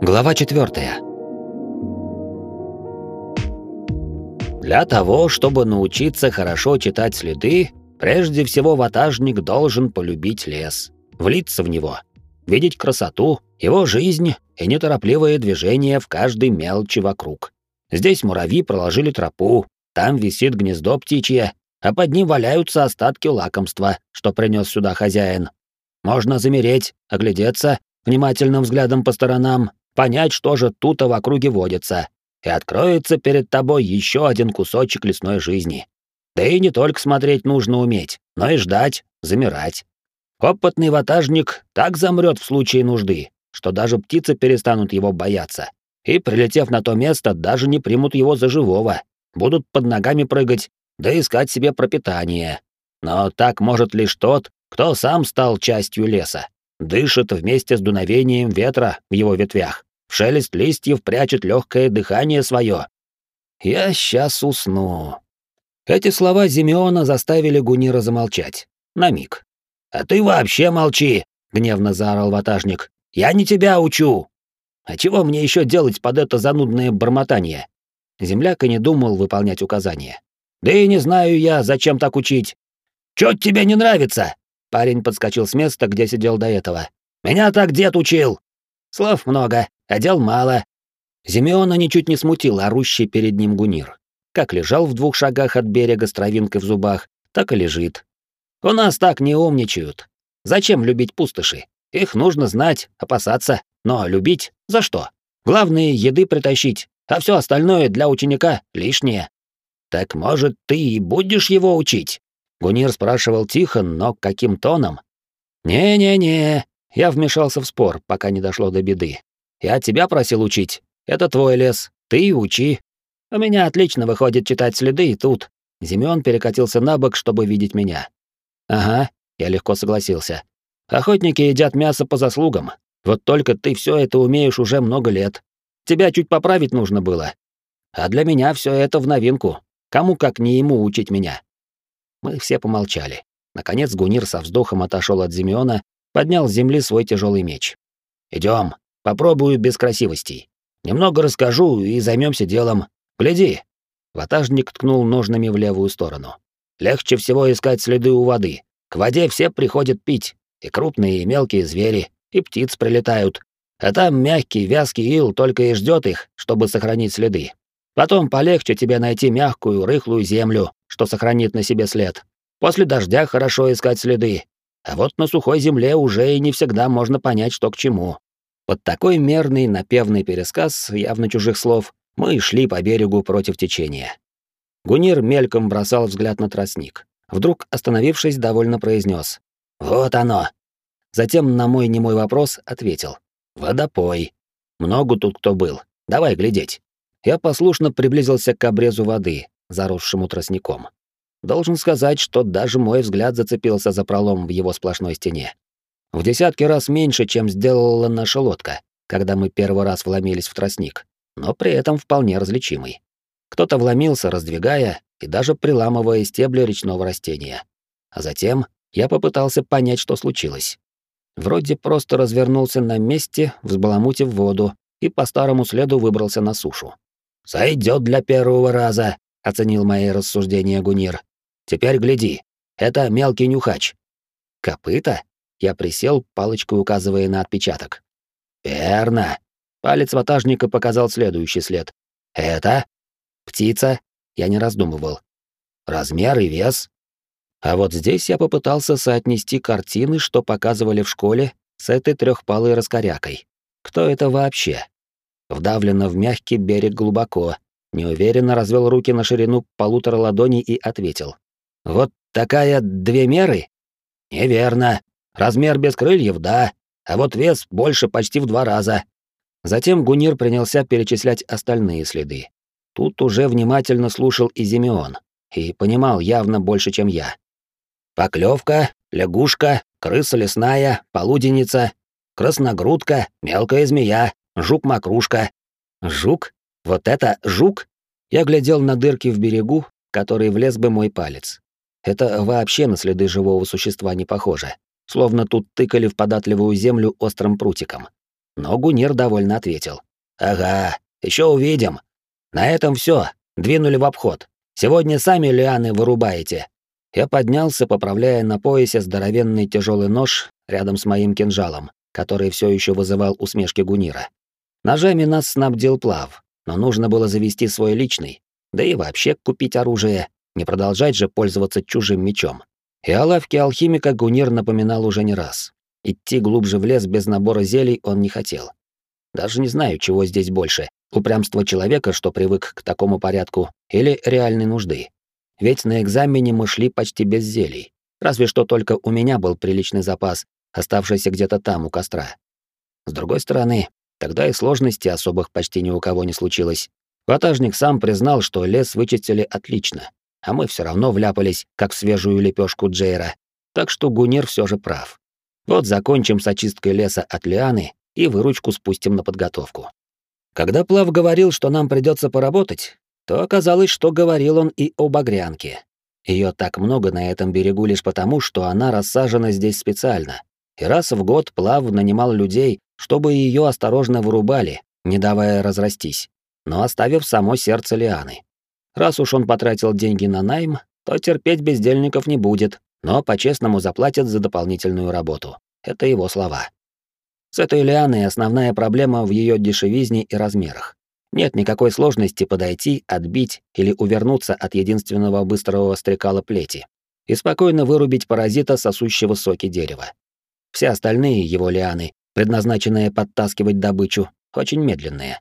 Глава 4. Для того, чтобы научиться хорошо читать следы, прежде всего ватажник должен полюбить лес, влиться в него, видеть красоту, его жизнь и неторопливые движения в каждой мелочи вокруг. Здесь муравьи проложили тропу, там висит гнездо птичье, а под ним валяются остатки лакомства, что принес сюда хозяин. Можно замереть, оглядеться, внимательным взглядом по сторонам, понять, что же тут в округе водится, и откроется перед тобой еще один кусочек лесной жизни. Да и не только смотреть нужно уметь, но и ждать, замирать. Опытный ватажник так замрет в случае нужды, что даже птицы перестанут его бояться, и, прилетев на то место, даже не примут его за живого, будут под ногами прыгать, да искать себе пропитание. Но так может лишь тот, кто сам стал частью леса, дышит вместе с дуновением ветра в его ветвях, в шелест листьев прячет легкое дыхание свое. «Я сейчас усну». Эти слова Зимеона заставили Гунира замолчать. На миг. «А ты вообще молчи!» — гневно заорал ватажник. «Я не тебя учу!» «А чего мне еще делать под это занудное бормотание?» Земляк и не думал выполнять указания. «Да и не знаю я, зачем так учить». «Чё тебе не нравится?» Парень подскочил с места, где сидел до этого. «Меня так дед учил!» Слов много, а дел мало. Зимеона ничуть не смутил орущий перед ним гунир. Как лежал в двух шагах от берега с травинкой в зубах, так и лежит. У нас так не умничают. Зачем любить пустоши? Их нужно знать, опасаться, но любить за что? Главное, еды притащить, а все остальное для ученика лишнее. Так может, ты и будешь его учить? Гунир спрашивал тихо, но каким тоном? Не-не-не, я вмешался в спор, пока не дошло до беды. Я тебя просил учить. Это твой лес. Ты и учи. У меня отлично выходит читать следы и тут. Зимён перекатился на бок, чтобы видеть меня. Ага, я легко согласился. Охотники едят мясо по заслугам. Вот только ты все это умеешь уже много лет. Тебя чуть поправить нужно было. А для меня все это в новинку. Кому как не ему учить меня. Мы все помолчали. Наконец Гунир со вздохом отошел от Зимеона поднял с земли свой тяжелый меч. Идем, попробую без красивостей. Немного расскажу и займемся делом. Гляди. Ватажник ткнул ножными в левую сторону. Легче всего искать следы у воды. К воде все приходят пить, и крупные, и мелкие звери, и птиц прилетают. А там мягкий, вязкий ил только и ждет их, чтобы сохранить следы. Потом полегче тебе найти мягкую, рыхлую землю, что сохранит на себе след. После дождя хорошо искать следы, а вот на сухой земле уже и не всегда можно понять, что к чему. Под такой мерный, напевный пересказ явно чужих слов мы шли по берегу против течения. Гунир мельком бросал взгляд на тростник. Вдруг, остановившись, довольно произнес: «Вот оно!» Затем на мой немой вопрос ответил. «Водопой. Много тут кто был. Давай глядеть». Я послушно приблизился к обрезу воды, заросшему тростником. Должен сказать, что даже мой взгляд зацепился за пролом в его сплошной стене. В десятки раз меньше, чем сделала наша лодка, когда мы первый раз вломились в тростник, но при этом вполне различимый. Кто-то вломился, раздвигая и даже приламывая стебли речного растения. А затем я попытался понять, что случилось. Вроде просто развернулся на месте, взбаламутив воду, и по старому следу выбрался на сушу. «Сойдет для первого раза», — оценил мои рассуждения Гунир. Теперь гляди. Это мелкий нюхач. Копыта? Я присел, палочкой указывая на отпечаток. Верно. Палец ватажника показал следующий след. Это птица. Я не раздумывал. Размер и вес. А вот здесь я попытался соотнести картины, что показывали в школе, с этой трехпалой раскорякой. Кто это вообще? Вдавлено в мягкий берег глубоко, неуверенно развел руки на ширину полутора ладоней и ответил. Вот такая две меры? Неверно. Размер без крыльев, да, а вот вес больше почти в два раза. Затем Гунир принялся перечислять остальные следы. Тут уже внимательно слушал и Зимеон, и понимал явно больше, чем я. Поклевка, лягушка, крыса лесная, полуденница, красногрудка, мелкая змея, жук-макрушка. Жук? Вот это жук? Я глядел на дырки в берегу, который влез бы мой палец. Это вообще на следы живого существа не похоже. Словно тут тыкали в податливую землю острым прутиком. но Гунир довольно ответил. «Ага, еще увидим. На этом все. Двинули в обход. Сегодня сами лианы вырубаете». Я поднялся, поправляя на поясе здоровенный тяжелый нож рядом с моим кинжалом, который все еще вызывал усмешки Гунира. Ножами нас снабдил плав, но нужно было завести свой личный, да и вообще купить оружие, не продолжать же пользоваться чужим мечом. И о лавке алхимика Гунир напоминал уже не раз. Идти глубже в лес без набора зелий он не хотел. Даже не знаю, чего здесь больше — упрямство человека, что привык к такому порядку, или реальной нужды. Ведь на экзамене мы шли почти без зелий. Разве что только у меня был приличный запас, оставшийся где-то там, у костра. С другой стороны, тогда и сложностей особых почти ни у кого не случилось. Ватажник сам признал, что лес вычистили отлично, а мы все равно вляпались, как в свежую лепешку Джейра. Так что Гунир все же прав. Вот закончим с очисткой леса от лианы и выручку спустим на подготовку. Когда Плав говорил, что нам придется поработать, то оказалось, что говорил он и о багрянке. Ее так много на этом берегу лишь потому, что она рассажена здесь специально. И раз в год Плав нанимал людей, чтобы ее осторожно вырубали, не давая разрастись, но оставив само сердце лианы. Раз уж он потратил деньги на найм, то терпеть бездельников не будет, но по-честному заплатят за дополнительную работу. Это его слова. С этой лианой основная проблема в ее дешевизне и размерах. Нет никакой сложности подойти, отбить или увернуться от единственного быстрого стрекала плети и спокойно вырубить паразита, сосущего соки дерева. Все остальные его лианы, предназначенные подтаскивать добычу, очень медленные.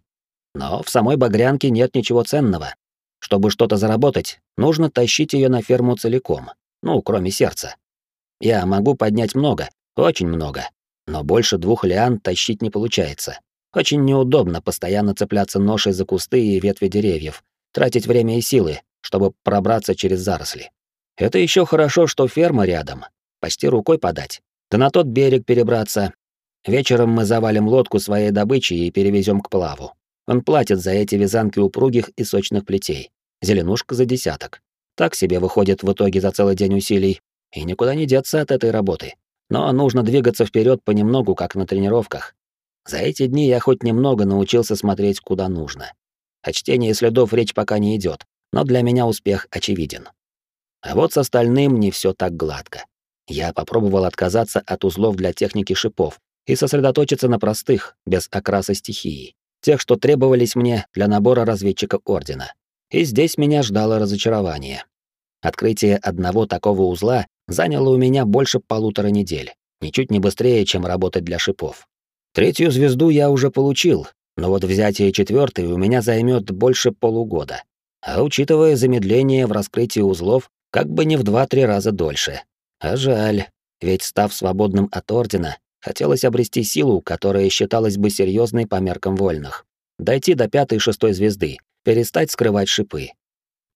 Но в самой багрянке нет ничего ценного. Чтобы что-то заработать, нужно тащить ее на ферму целиком, ну, кроме сердца. Я могу поднять много, очень много, но больше двух лиан тащить не получается. Очень неудобно постоянно цепляться ношей за кусты и ветви деревьев, тратить время и силы, чтобы пробраться через заросли. Это еще хорошо, что ферма рядом, почти рукой подать. Да на тот берег перебраться. Вечером мы завалим лодку своей добычи и перевезем к плаву. Он платит за эти вязанки упругих и сочных плетей. Зеленушка за десяток. Так себе выходит в итоге за целый день усилий. И никуда не деться от этой работы. Но нужно двигаться вперед понемногу, как на тренировках. За эти дни я хоть немного научился смотреть куда нужно. О чтении следов речь пока не идет, но для меня успех очевиден. А вот с остальным не все так гладко. Я попробовал отказаться от узлов для техники шипов и сосредоточиться на простых, без окраса стихии, тех, что требовались мне для набора разведчика Ордена. И здесь меня ждало разочарование. Открытие одного такого узла заняло у меня больше полутора недель, ничуть не быстрее, чем работать для шипов. Третью звезду я уже получил, но вот взятие четвертой у меня займет больше полугода. А учитывая замедление в раскрытии узлов, как бы не в два-три раза дольше. А жаль, ведь став свободным от Ордена, хотелось обрести силу, которая считалась бы серьезной по меркам вольных. Дойти до пятой-шестой звезды, перестать скрывать шипы.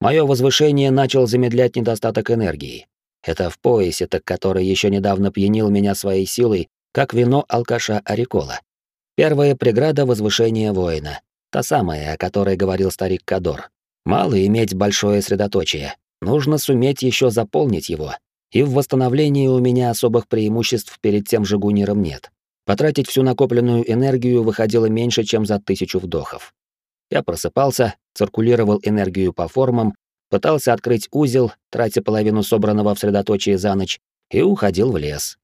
Мое возвышение начал замедлять недостаток энергии. Это в поясе, так который еще недавно пьянил меня своей силой, как вино алкаша Арикола. Первая преграда возвышения воина, та самая, о которой говорил старик Кадор. Мало иметь большое средоточие, нужно суметь еще заполнить его. И в восстановлении у меня особых преимуществ перед тем же Гуниром нет. Потратить всю накопленную энергию выходило меньше, чем за тысячу вдохов. Я просыпался, циркулировал энергию по формам, пытался открыть узел, тратя половину собранного в средоточии за ночь, и уходил в лес.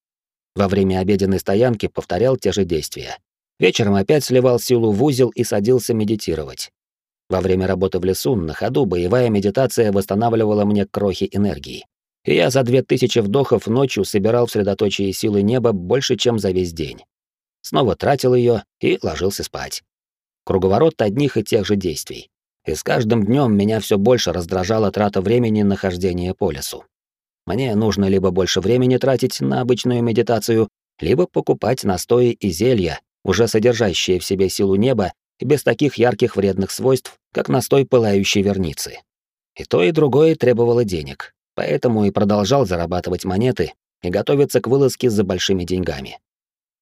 Во время обеденной стоянки повторял те же действия. Вечером опять сливал силу в узел и садился медитировать. Во время работы в лесу на ходу боевая медитация восстанавливала мне крохи энергии. Я за две тысячи вдохов ночью собирал в средоточии силы неба больше, чем за весь день. Снова тратил ее и ложился спать. Круговорот одних и тех же действий. И с каждым днем меня все больше раздражала трата времени на хождение по лесу. Мне нужно либо больше времени тратить на обычную медитацию, либо покупать настои и зелья, уже содержащие в себе силу неба без таких ярких вредных свойств, как настой пылающей верницы. И то, и другое требовало денег, поэтому и продолжал зарабатывать монеты и готовиться к вылазке за большими деньгами.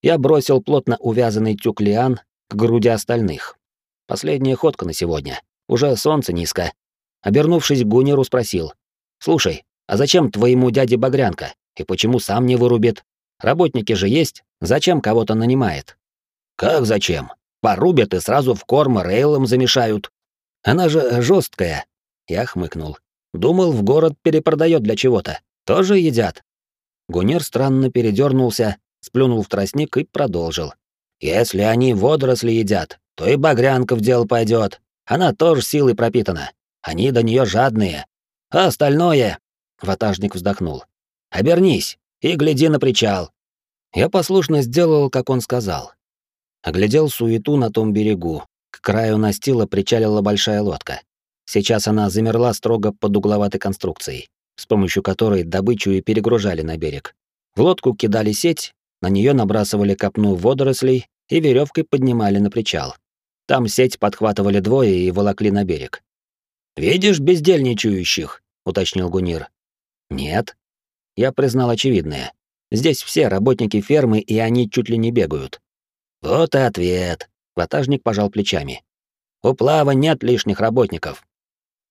Я бросил плотно увязанный тюк лиан к груди остальных. Последняя ходка на сегодня. Уже солнце низко. Обернувшись к Гуниру, спросил. «Слушай, а зачем твоему дяде багрянка? И почему сам не вырубит? Работники же есть. Зачем кого-то нанимает?» Как зачем? Порубят и сразу в корм рейлом замешают. Она же жесткая. Я хмыкнул. Думал, в город перепродает для чего-то. Тоже едят. Гунир странно передернулся, сплюнул в тростник и продолжил. Если они водоросли едят, то и багрянка в дело пойдет. Она тоже силой пропитана. Они до нее жадные. А остальное... Ватажник вздохнул. Обернись и гляди на причал. Я послушно сделал, как он сказал. Оглядел суету на том берегу. К краю настила причалила большая лодка. Сейчас она замерла строго под угловатой конструкцией, с помощью которой добычу и перегружали на берег. В лодку кидали сеть, на нее набрасывали копну водорослей и веревкой поднимали на причал. Там сеть подхватывали двое и волокли на берег. «Видишь бездельничающих?» — уточнил Гунир. «Нет». Я признал очевидное. Здесь все работники фермы, и они чуть ли не бегают. Вот и ответ. Ватажник пожал плечами. У плава нет лишних работников.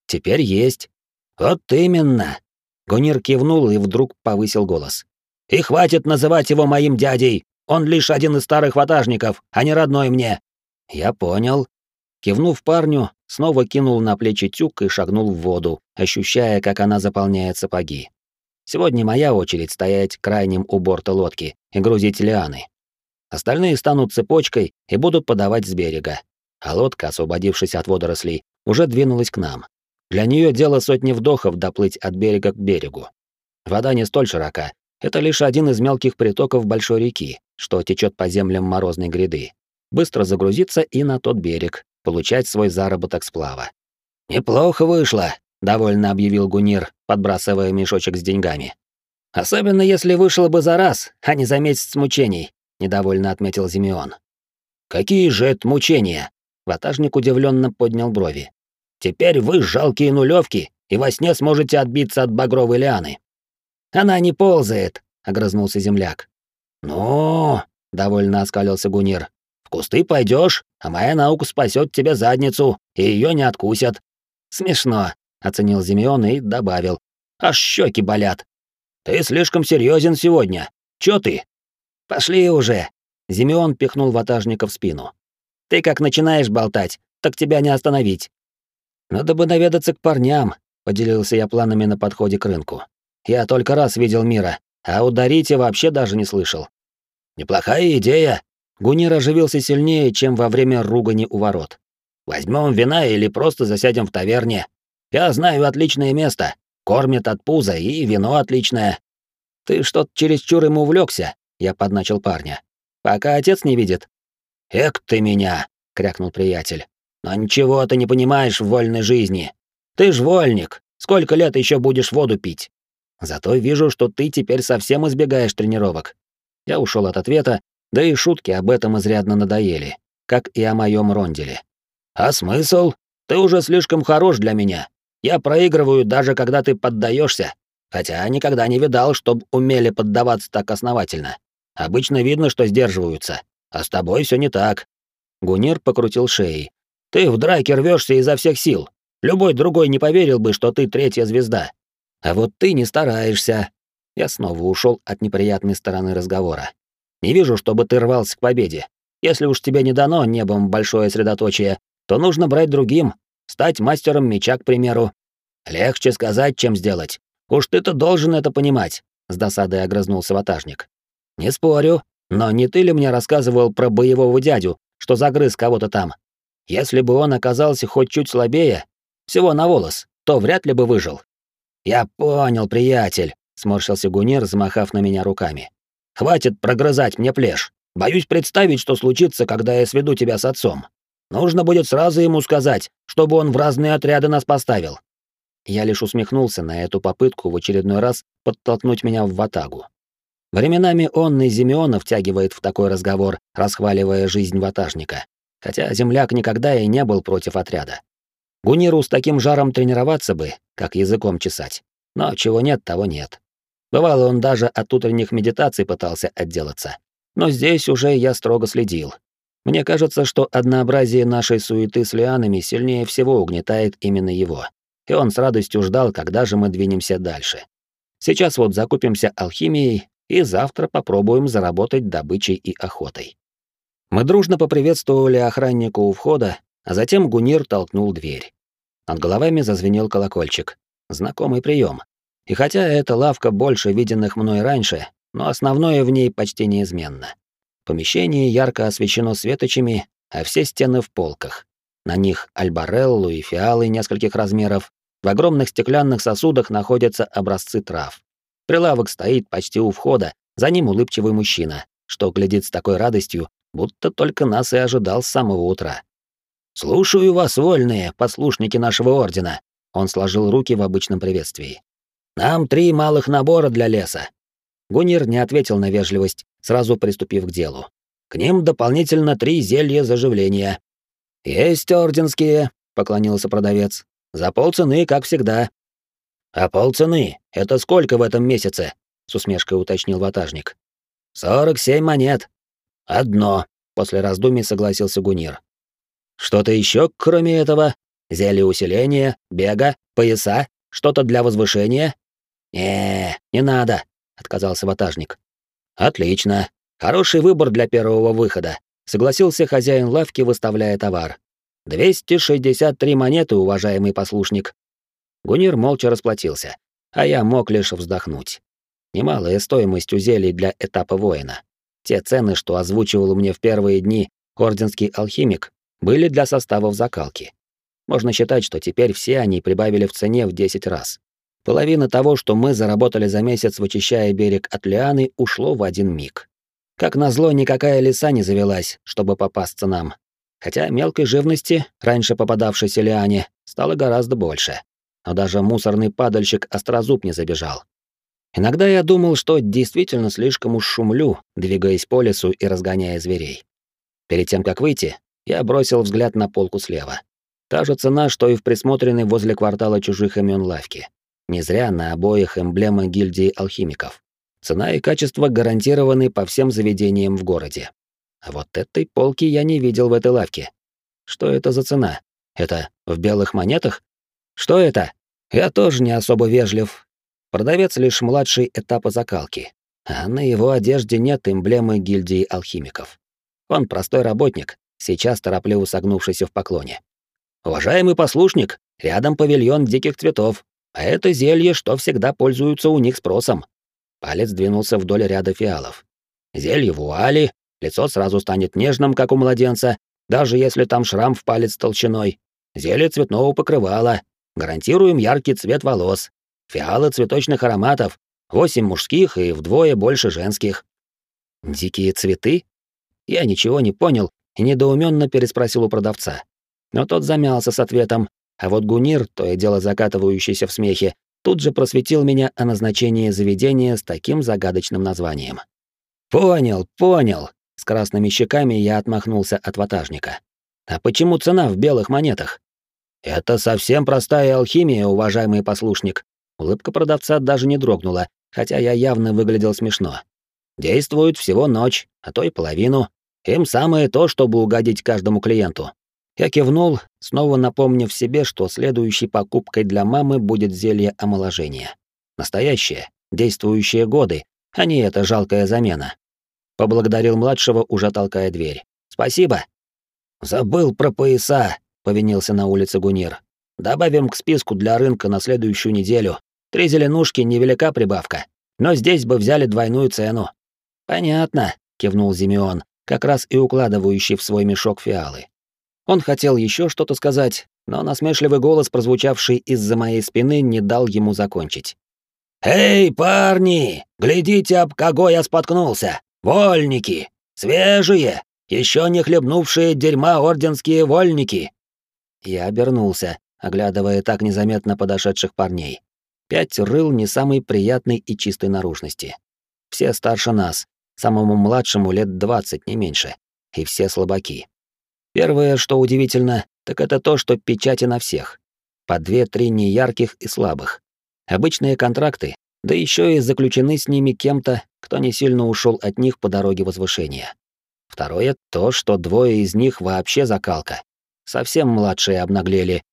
Теперь есть. Вот именно. Гунир кивнул и вдруг повысил голос. И хватит называть его моим дядей. Он лишь один из старых ватажников, а не родной мне. Я понял. Кивнув парню, снова кинул на плечи тюк и шагнул в воду, ощущая, как она заполняет сапоги. Сегодня моя очередь стоять крайним у борта лодки и грузить лианы. Остальные станут цепочкой и будут подавать с берега. А лодка, освободившись от водорослей, уже двинулась к нам. Для нее дело сотни вдохов доплыть от берега к берегу. Вода не столь широка. Это лишь один из мелких притоков большой реки, что течет по землям морозной гряды. Быстро загрузиться и на тот берег, получать свой заработок сплава. «Неплохо вышло», — довольно объявил Гунир, подбрасывая мешочек с деньгами. «Особенно если вышло бы за раз, а не за месяц мучений», — недовольно отметил Зимеон. «Какие же это мучения?» Ватажник удивленно поднял брови. «Теперь вы жалкие нулевки, и во сне сможете отбиться от багровой лианы». «Она не ползает», — огрызнулся земляк. «Ну...» — довольно оскалился Гунир. В кусты пойдешь, а моя наука спасет тебе задницу, и ее не откусят. Смешно, оценил Зимеон и добавил. Аж щеки болят. Ты слишком серьезен сегодня. Чё ты? Пошли уже. Зимеон пихнул ватажника в спину. Ты как начинаешь болтать, так тебя не остановить. Надо бы наведаться к парням, поделился я планами на подходе к рынку. Я только раз видел мира, а ударить я вообще даже не слышал. Неплохая идея, Гунир оживился сильнее, чем во время ругани у ворот. «Возьмем вина или просто засядем в таверне. Я знаю отличное место. Кормят от пуза, и вино отличное». «Ты что-то чересчур ему увлекся, я подначил парня. «Пока отец не видит». «Эк ты меня!» — крякнул приятель. «Но ничего ты не понимаешь в вольной жизни. Ты ж вольник. Сколько лет еще будешь воду пить?» «Зато вижу, что ты теперь совсем избегаешь тренировок». Я ушел от ответа, да и шутки об этом изрядно надоели, как и о моем ронделе. «А смысл? Ты уже слишком хорош для меня. Я проигрываю даже когда ты поддаешься, хотя никогда не видал, чтоб умели поддаваться так основательно. Обычно видно, что сдерживаются, а с тобой все не так». Гунир покрутил шеей. «Ты в драке рвешься изо всех сил. Любой другой не поверил бы, что ты третья звезда. А вот ты не стараешься». Я снова ушел от неприятной стороны разговора. Не вижу, чтобы ты рвался к победе. Если уж тебе не дано небом большое средоточие, то нужно брать другим, стать мастером меча, к примеру. Легче сказать, чем сделать. Уж ты-то должен это понимать, с досадой огрызнулся ватажник. Не спорю, но не ты ли мне рассказывал про боевого дядю, что загрыз кого-то там? Если бы он оказался хоть чуть слабее, всего на волос, то вряд ли бы выжил. Я понял, приятель, сморщился Гунир, замахав на меня руками. Хватит прогрызать мне плешь. Боюсь представить, что случится, когда я сведу тебя с отцом. Нужно будет сразу ему сказать, чтобы он в разные отряды нас поставил. Я лишь усмехнулся на эту попытку в очередной раз подтолкнуть меня в ватагу. Временами он и Зимеона втягивает в такой разговор, расхваливая жизнь ватажника. Хотя земляк никогда и не был против отряда. Гуниру с таким жаром тренироваться бы, как языком чесать. Но чего нет, того нет. Бывало, он даже от утренних медитаций пытался отделаться. Но здесь уже я строго следил. Мне кажется, что однообразие нашей суеты с лианами сильнее всего угнетает именно его. И он с радостью ждал, когда же мы двинемся дальше. Сейчас вот закупимся алхимией и завтра попробуем заработать добычей и охотой. Мы дружно поприветствовали охранника у входа, а затем Гунир толкнул дверь. Над головами зазвенел колокольчик. Знакомый прием. И хотя эта лавка больше виденных мной раньше, но основное в ней почти неизменно. Помещение ярко освещено светочами, а все стены в полках. На них альбареллу и фиалы нескольких размеров. В огромных стеклянных сосудах находятся образцы трав. Прилавок стоит почти у входа, за ним улыбчивый мужчина, что глядит с такой радостью, будто только нас и ожидал с самого утра. «Слушаю вас, вольные, послушники нашего ордена», — он сложил руки в обычном приветствии. «Нам три малых набора для леса». Гунир не ответил на вежливость, сразу приступив к делу. «К ним дополнительно три зелья заживления». «Есть орденские», — поклонился продавец. «За полцены, как всегда». «А полцены — это сколько в этом месяце?» — с усмешкой уточнил ватажник. «Сорок семь монет». «Одно», — после раздумий согласился Гунир. «Что-то еще, кроме этого? Зелье усиления, бега, пояса, что-то для возвышения?» «Не, не надо», — отказался ватажник. «Отлично. Хороший выбор для первого выхода», — согласился хозяин лавки, выставляя товар. «263 монеты, уважаемый послушник». Гунир молча расплатился, а я мог лишь вздохнуть. Немалая стоимость у зелий для этапа воина. Те цены, что озвучивал мне в первые дни орденский алхимик, были для составов закалки. Можно считать, что теперь все они прибавили в цене в 10 раз. Половина того, что мы заработали за месяц, вычищая берег от лианы, ушло в один миг. Как назло, никакая лиса не завелась, чтобы попасться нам. Хотя мелкой живности, раньше попадавшейся лиане, стало гораздо больше. Но даже мусорный падальщик острозуб не забежал. Иногда я думал, что действительно слишком уж шумлю, двигаясь по лесу и разгоняя зверей. Перед тем, как выйти, я бросил взгляд на полку слева. Та же цена, что и в присмотренной возле квартала чужих имен лавке. Не зря на обоих эмблема гильдии алхимиков. Цена и качество гарантированы по всем заведениям в городе. А вот этой полки я не видел в этой лавке. Что это за цена? Это в белых монетах? Что это? Я тоже не особо вежлив. Продавец лишь младший этапа закалки, а на его одежде нет эмблемы гильдии алхимиков. Он простой работник, сейчас торопливо согнувшийся в поклоне. «Уважаемый послушник, рядом павильон диких цветов, а это зелье, что всегда пользуются у них спросом». Палец двинулся вдоль ряда фиалов. «Зелье вуали, лицо сразу станет нежным, как у младенца, даже если там шрам в палец толщиной. Зелье цветного покрывала. Гарантируем яркий цвет волос. Фиалы цветочных ароматов. Восемь мужских и вдвое больше женских». «Дикие цветы?» Я ничего не понял и недоуменно переспросил у продавца. Но тот замялся с ответом, а вот Гунир, то и дело закатывающийся в смехе, тут же просветил меня о назначении заведения с таким загадочным названием. «Понял, понял!» С красными щеками я отмахнулся от ватажника. «А почему цена в белых монетах?» «Это совсем простая алхимия, уважаемый послушник». Улыбка продавца даже не дрогнула, хотя я явно выглядел смешно. «Действует всего ночь, а то и половину. Им самое то, чтобы угодить каждому клиенту. Я кивнул, снова напомнив себе, что следующей покупкой для мамы будет зелье омоложения. Настоящее, действующее годы, а не эта жалкая замена. Поблагодарил младшего, уже толкая дверь. «Спасибо». «Забыл про пояса», — повинился на улице Гунир. «Добавим к списку для рынка на следующую неделю. Три зеленушки — невелика прибавка. Но здесь бы взяли двойную цену». «Понятно», — кивнул Зимеон, как раз и укладывающий в свой мешок фиалы. Он хотел еще что-то сказать, но насмешливый голос, прозвучавший из-за моей спины, не дал ему закончить. «Эй, парни, глядите, об кого я споткнулся! Вольники! Свежие! Еще не хлебнувшие дерьма орденские вольники!» Я обернулся, оглядывая так незаметно подошедших парней. Пять рыл не самой приятной и чистой наружности. Все старше нас, самому младшему лет двадцать, не меньше, и все слабаки. Первое, что удивительно, так это то, что печати на всех. По две-три неярких и слабых. Обычные контракты, да еще и заключены с ними кем-то, кто не сильно ушел от них по дороге возвышения. Второе — то, что двое из них вообще закалка. Совсем младшие обнаглели.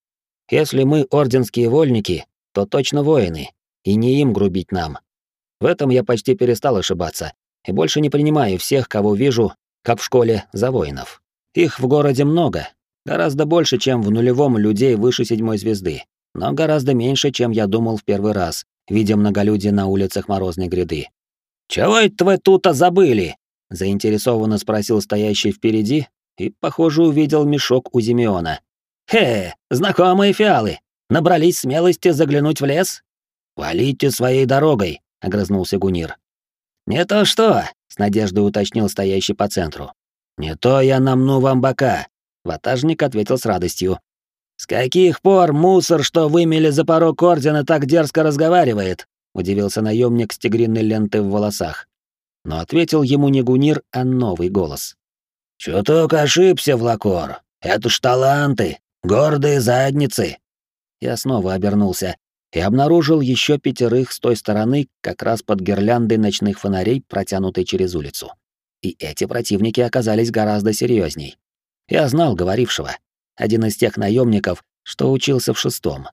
Если мы орденские вольники, то точно воины, и не им грубить нам. В этом я почти перестал ошибаться, и больше не принимаю всех, кого вижу, как в школе за воинов. Их в городе много, гораздо больше, чем в нулевом людей выше седьмой звезды, но гораздо меньше, чем я думал в первый раз, видя многолюдие на улицах Морозной гряды. «Чего это вы тут-то забыли?» — заинтересованно спросил стоящий впереди и, похоже, увидел мешок у Зимеона. «Хе, знакомые фиалы! Набрались смелости заглянуть в лес?» «Валите своей дорогой!» — огрызнулся Гунир. «Не то что!» — с надеждой уточнил стоящий по центру. «Не то я намну вам бока!» — ватажник ответил с радостью. «С каких пор мусор, что вымели за порог ордена, так дерзко разговаривает?» — удивился наемник с тигриной лентой в волосах. Но ответил ему не Гунир, а новый голос. «Чуток ошибся, Влакор. Это ж таланты, гордые задницы!» Я снова обернулся и обнаружил еще пятерых с той стороны, как раз под гирляндой ночных фонарей, протянутой через улицу. И эти противники оказались гораздо серьезней. Я знал говорившего, один из тех наемников, что учился в шестом.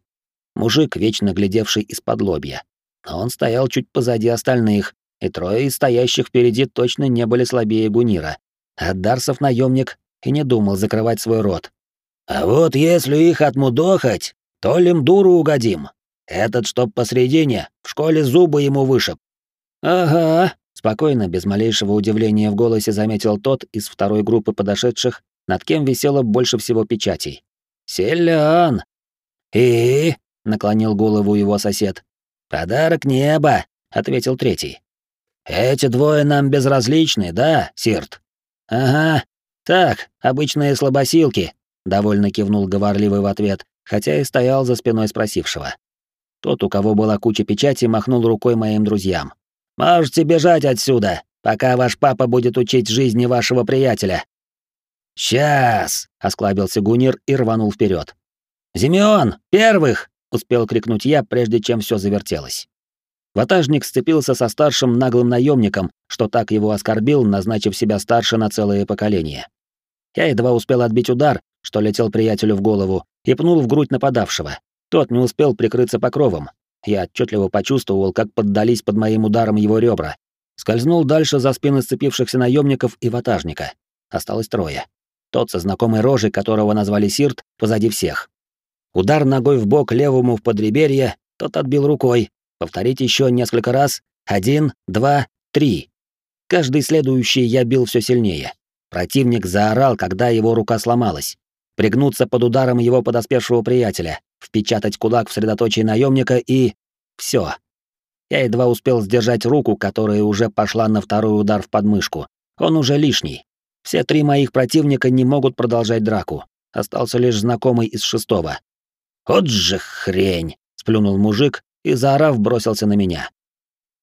Мужик, вечно глядевший из-под лобья. Но он стоял чуть позади остальных, и трое из стоящих впереди точно не были слабее Гунира. А Дарсов наемник и не думал закрывать свой рот. «А вот если их отмудохать, то лимдуру угодим. Этот, чтоб посредине, в школе зубы ему вышиб». «Ага», — спокойно, без малейшего удивления в голосе заметил тот из второй группы подошедших, над кем висело больше всего печатей. «Селян!» «И?» — наклонил голову его сосед. «Подарок неба!» — ответил третий. «Эти двое нам безразличны, да, Сирт?» «Ага. Так, обычные слабосилки», — довольно кивнул говорливый в ответ, хотя и стоял за спиной спросившего. Тот, у кого была куча печати, махнул рукой моим друзьям. «Можете бежать отсюда, пока ваш папа будет учить жизни вашего приятеля». «Сейчас!» — осклабился Гунир и рванул вперед. «Зимеон, первых!» — успел крикнуть я, прежде чем все завертелось. Ватажник сцепился со старшим наглым наемником, что так его оскорбил, назначив себя старше на целое поколение. Я едва успел отбить удар, что летел приятелю в голову, и пнул в грудь нападавшего. Тот не успел прикрыться покровом. Я отчетливо почувствовал, как поддались под моим ударом его ребра. Скользнул дальше за спины сцепившихся наемников и ватажника. Осталось трое. Тот со знакомой рожей, которого назвали Сирт, позади всех. Удар ногой в бок левому в подреберье, тот отбил рукой. Повторить еще несколько раз. Один, два, три. Каждый следующий я бил все сильнее. Противник заорал, когда его рука сломалась. Пригнуться под ударом его подоспевшего приятеля, впечатать кулак в средоточие наемника и... все. Я едва успел сдержать руку, которая уже пошла на второй удар в подмышку. Он уже лишний. Все три моих противника не могут продолжать драку. Остался лишь знакомый из шестого. «Вот же хрень!» — сплюнул мужик и, заорав, бросился на меня.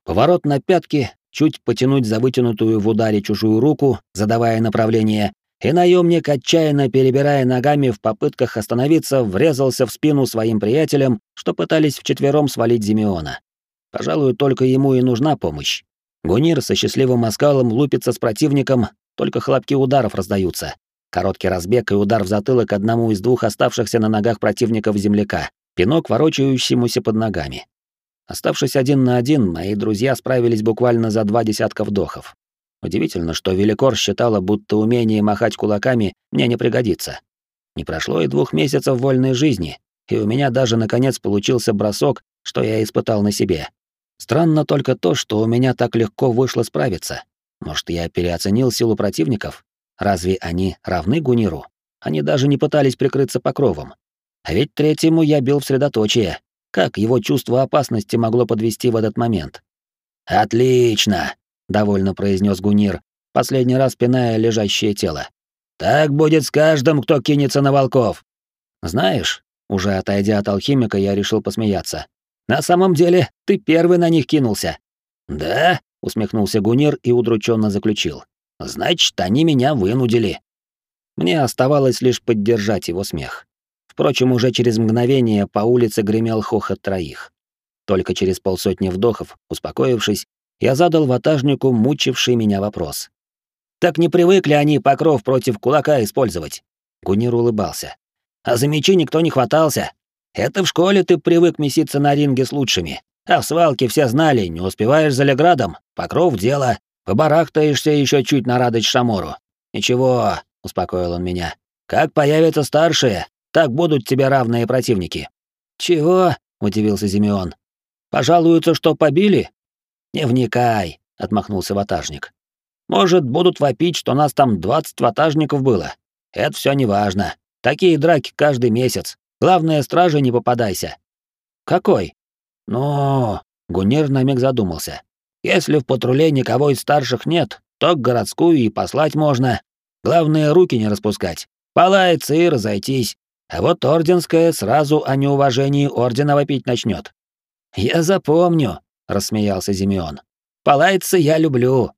Поворот на пятки, чуть потянуть за вытянутую в ударе чужую руку, задавая направление, и наемник, отчаянно перебирая ногами в попытках остановиться, врезался в спину своим приятелям, что пытались вчетвером свалить Зимеона. Пожалуй, только ему и нужна помощь. Гунир со счастливым оскалом лупится с противником, только хлопки ударов раздаются. Короткий разбег и удар в затылок одному из двух оставшихся на ногах противников земляка, пинок ворочающемуся под ногами. Оставшись один на один, мои друзья справились буквально за два десятка вдохов. Удивительно, что Великор считала, будто умение махать кулаками мне не пригодится. Не прошло и двух месяцев вольной жизни, и у меня даже наконец получился бросок, что я испытал на себе. Странно только то, что у меня так легко вышло справиться. Может, я переоценил силу противников? Разве они равны Гуниру? Они даже не пытались прикрыться покровом. А ведь третьему я бил в средоточие. Как его чувство опасности могло подвести в этот момент? «Отлично!» — довольно произнес Гунир, последний раз пиная лежащее тело. «Так будет с каждым, кто кинется на волков!» «Знаешь, уже отойдя от алхимика, я решил посмеяться. На самом деле, ты первый на них кинулся». «Да?» — усмехнулся Гунир и удрученно заключил. «Значит, они меня вынудили». Мне оставалось лишь поддержать его смех. Впрочем, уже через мгновение по улице гремел хохот троих. Только через полсотни вдохов, успокоившись, я задал ватажнику мучивший меня вопрос. «Так не привыкли они покров против кулака использовать?» Гунир улыбался. «А за мечи никто не хватался. Это в школе ты привык меситься на ринге с лучшими. А в свалке все знали, не успеваешь за леградом, покров дело, побарахтаешься еще чуть на радость Шамору. «Ничего», — успокоил он меня. «Как появятся старшие, так будут тебе равные противники». «Чего?» — удивился Зимеон. «Пожалуются, что побили?» «Не вникай», — отмахнулся ватажник. «Может, будут вопить, что нас там двадцать ватажников было. Это все неважно. Такие драки каждый месяц. Главное, стражи не попадайся». «Какой?» «Ну...» — Гунир на миг задумался. «Если в патруле никого из старших нет, то к городскую и послать можно. Главное, руки не распускать. Полаяться и разойтись. А вот орденская сразу о неуважении ордена вопить начнет. «Я запомню», — рассмеялся Зимеон. «Полаяться я люблю.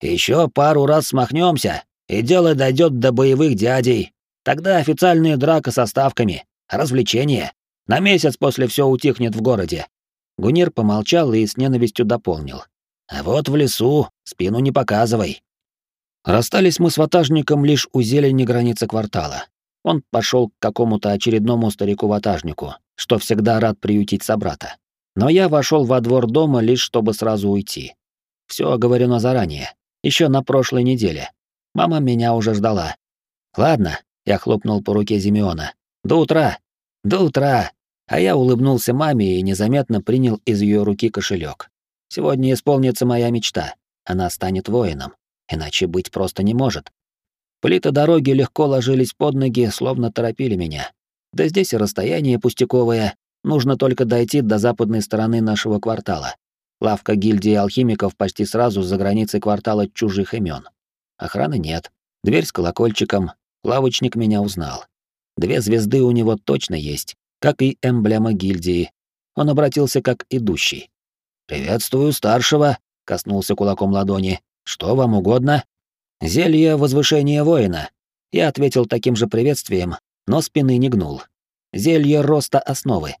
Еще пару раз смахнемся, и дело дойдет до боевых дядей. Тогда официальная драка со ставками, развлечение. На месяц после все утихнет в городе». Гунир помолчал и с ненавистью дополнил. А вот в лесу спину не показывай. Расстались мы с ватажником лишь у зелени границы квартала. Он пошел к какому-то очередному старику-ватажнику, что всегда рад приютить собрата. Но я вошел во двор дома лишь чтобы сразу уйти. Все оговорено заранее, еще на прошлой неделе. Мама меня уже ждала. Ладно, я хлопнул по руке Зимеона. До утра. До утра. А я улыбнулся маме и незаметно принял из ее руки кошелек. Сегодня исполнится моя мечта. Она станет воином. Иначе быть просто не может. Плиты дороги легко ложились под ноги, словно торопили меня. Да здесь и расстояние пустяковое. Нужно только дойти до западной стороны нашего квартала. Лавка гильдии алхимиков почти сразу за границей квартала чужих имен. Охраны нет. Дверь с колокольчиком. Лавочник меня узнал. Две звезды у него точно есть, как и эмблема гильдии. Он обратился как идущий. «Приветствую старшего», — коснулся кулаком ладони. «Что вам угодно?» «Зелье возвышения воина». Я ответил таким же приветствием, но спины не гнул. «Зелье роста основы».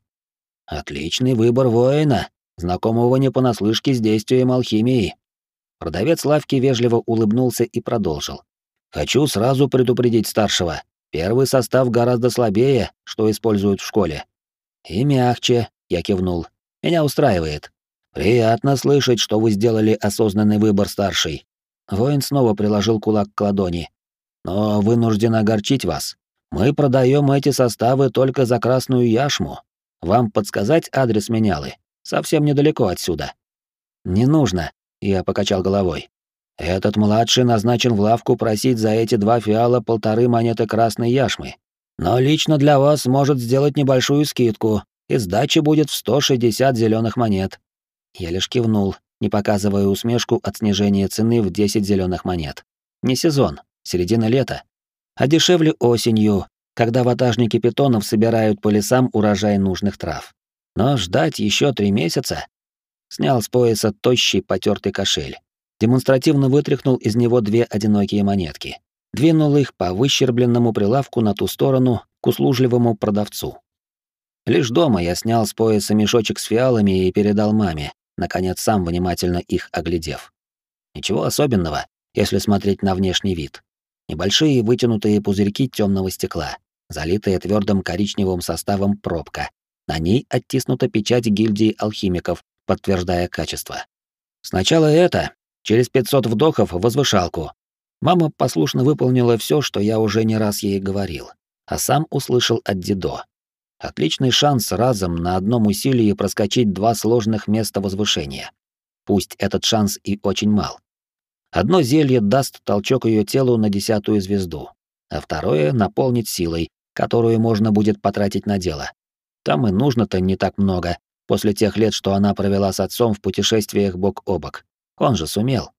«Отличный выбор воина, знакомого не понаслышке с действием алхимии». Продавец лавки вежливо улыбнулся и продолжил. «Хочу сразу предупредить старшего. Первый состав гораздо слабее, что используют в школе». «И мягче», — я кивнул. «Меня устраивает. «Приятно слышать, что вы сделали осознанный выбор, старший». Воин снова приложил кулак к ладони. «Но вынужден огорчить вас. Мы продаем эти составы только за красную яшму. Вам подсказать адрес менялы? Совсем недалеко отсюда». «Не нужно», — я покачал головой. «Этот младший назначен в лавку просить за эти два фиала полторы монеты красной яшмы. Но лично для вас может сделать небольшую скидку, и сдача будет в 160 зеленых монет. Я лишь кивнул, не показывая усмешку от снижения цены в 10 зеленых монет. Не сезон, середина лета. А дешевле осенью, когда ватажники питонов собирают по лесам урожай нужных трав. Но ждать еще три месяца? Снял с пояса тощий потертый кошель. Демонстративно вытряхнул из него две одинокие монетки. Двинул их по выщербленному прилавку на ту сторону к услужливому продавцу. Лишь дома я снял с пояса мешочек с фиалами и передал маме, наконец сам внимательно их оглядев. Ничего особенного, если смотреть на внешний вид. Небольшие вытянутые пузырьки темного стекла, залитые твердым коричневым составом пробка. На ней оттиснута печать гильдии алхимиков, подтверждая качество. Сначала это, через 500 вдохов возвышалку. Мама послушно выполнила все, что я уже не раз ей говорил, а сам услышал от Дидо. Отличный шанс разом на одном усилии проскочить два сложных места возвышения. Пусть этот шанс и очень мал. Одно зелье даст толчок ее телу на десятую звезду, а второе — наполнит силой, которую можно будет потратить на дело. Там и нужно-то не так много, после тех лет, что она провела с отцом в путешествиях бок о бок. Он же сумел.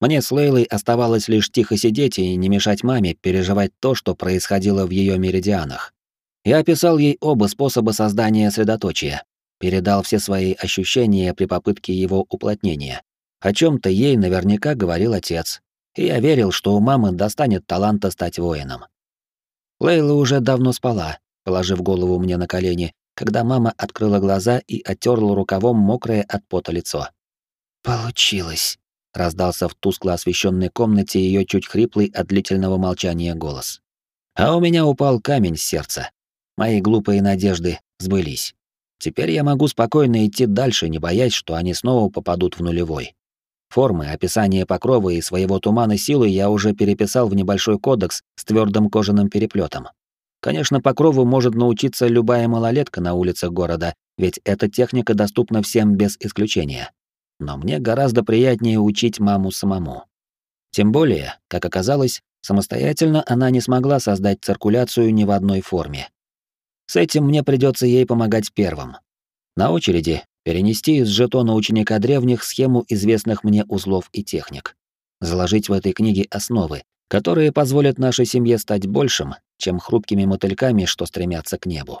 Мне с Лейлой оставалось лишь тихо сидеть и не мешать маме переживать то, что происходило в ее меридианах. Я описал ей оба способа создания средоточия, передал все свои ощущения при попытке его уплотнения. О чем то ей наверняка говорил отец, и я верил, что у мамы достанет таланта стать воином. Лейла уже давно спала, положив голову мне на колени, когда мама открыла глаза и оттерла рукавом мокрое от пота лицо. «Получилось», — раздался в тускло освещенной комнате ее чуть хриплый от длительного молчания голос. А у меня упал камень с сердца. Мои глупые надежды сбылись. Теперь я могу спокойно идти дальше, не боясь, что они снова попадут в нулевой. Формы, описание покрова и своего тумана силы я уже переписал в небольшой кодекс с твердым кожаным переплетом. Конечно, покрову может научиться любая малолетка на улицах города, ведь эта техника доступна всем без исключения. Но мне гораздо приятнее учить маму самому. Тем более, как оказалось, самостоятельно она не смогла создать циркуляцию ни в одной форме. С этим мне придется ей помогать первым. На очереди перенести из жетона ученика древних схему известных мне узлов и техник. Заложить в этой книге основы, которые позволят нашей семье стать большим, чем хрупкими мотыльками, что стремятся к небу.